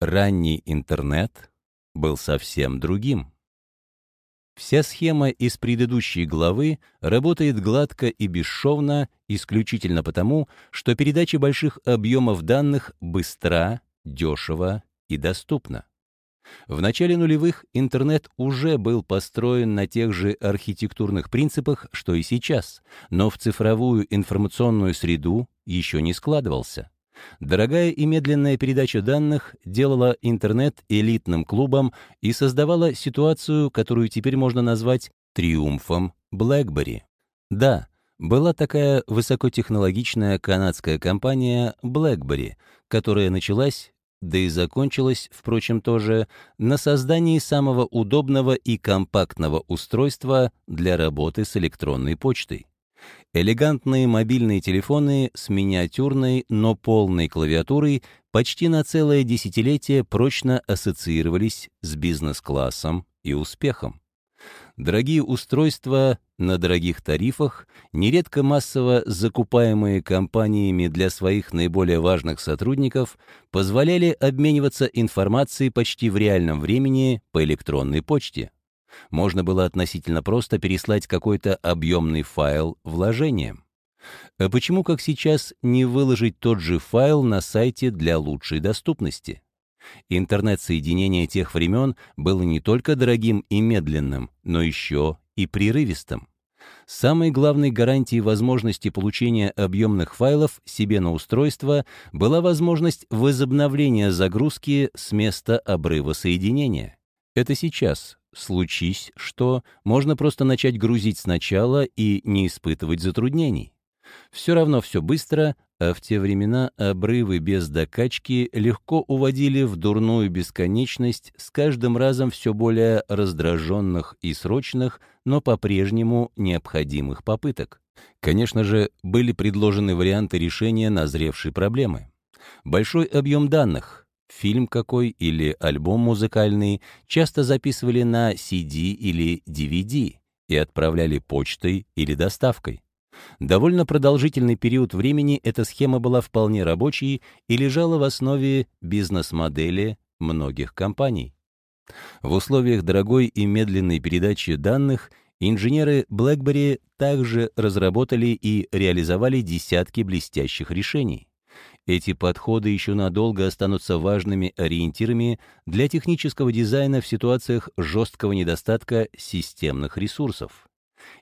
Ранний интернет был совсем другим. Вся схема из предыдущей главы работает гладко и бесшовно исключительно потому, что передача больших объемов данных быстра, дешева и доступна. В начале нулевых интернет уже был построен на тех же архитектурных принципах, что и сейчас, но в цифровую информационную среду еще не складывался. Дорогая и медленная передача данных делала интернет элитным клубом и создавала ситуацию, которую теперь можно назвать триумфом BlackBerry. Да, была такая высокотехнологичная канадская компания BlackBerry, которая началась да и закончилась, впрочем, тоже на создании самого удобного и компактного устройства для работы с электронной почтой. Элегантные мобильные телефоны с миниатюрной, но полной клавиатурой почти на целое десятилетие прочно ассоциировались с бизнес-классом и успехом. Дорогие устройства на дорогих тарифах, нередко массово закупаемые компаниями для своих наиболее важных сотрудников, позволяли обмениваться информацией почти в реальном времени по электронной почте. Можно было относительно просто переслать какой-то объемный файл вложением. А почему, как сейчас, не выложить тот же файл на сайте для лучшей доступности? Интернет-соединение тех времен было не только дорогим и медленным, но еще и прерывистым. Самой главной гарантией возможности получения объемных файлов себе на устройство была возможность возобновления загрузки с места обрыва соединения. Это сейчас, случись что, можно просто начать грузить сначала и не испытывать затруднений. Все равно все быстро, а в те времена обрывы без докачки легко уводили в дурную бесконечность с каждым разом все более раздраженных и срочных, но по-прежнему необходимых попыток. Конечно же, были предложены варианты решения назревшей проблемы. Большой объем данных, фильм какой или альбом музыкальный часто записывали на CD или DVD и отправляли почтой или доставкой. Довольно продолжительный период времени эта схема была вполне рабочей и лежала в основе бизнес-модели многих компаний. В условиях дорогой и медленной передачи данных инженеры BlackBerry также разработали и реализовали десятки блестящих решений. Эти подходы еще надолго останутся важными ориентирами для технического дизайна в ситуациях жесткого недостатка системных ресурсов.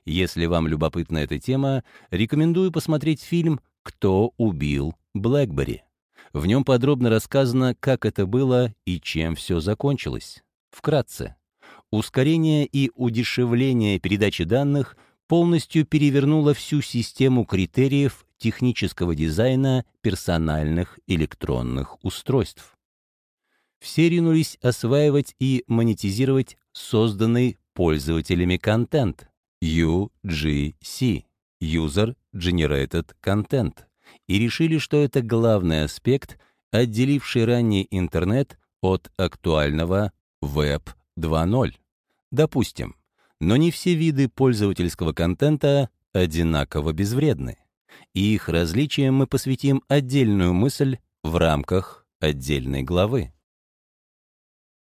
Если вам любопытна эта тема, рекомендую посмотреть фильм «Кто убил Блэкбери». В нем подробно рассказано, как это было и чем все закончилось. Вкратце. Ускорение и удешевление передачи данных полностью перевернуло всю систему критериев технического дизайна персональных электронных устройств. Все ринулись осваивать и монетизировать созданный пользователями контент. UGC — User Generated Content, и решили, что это главный аспект, отделивший ранний интернет от актуального Web 2.0. Допустим, но не все виды пользовательского контента одинаково безвредны, и их различиям мы посвятим отдельную мысль в рамках отдельной главы.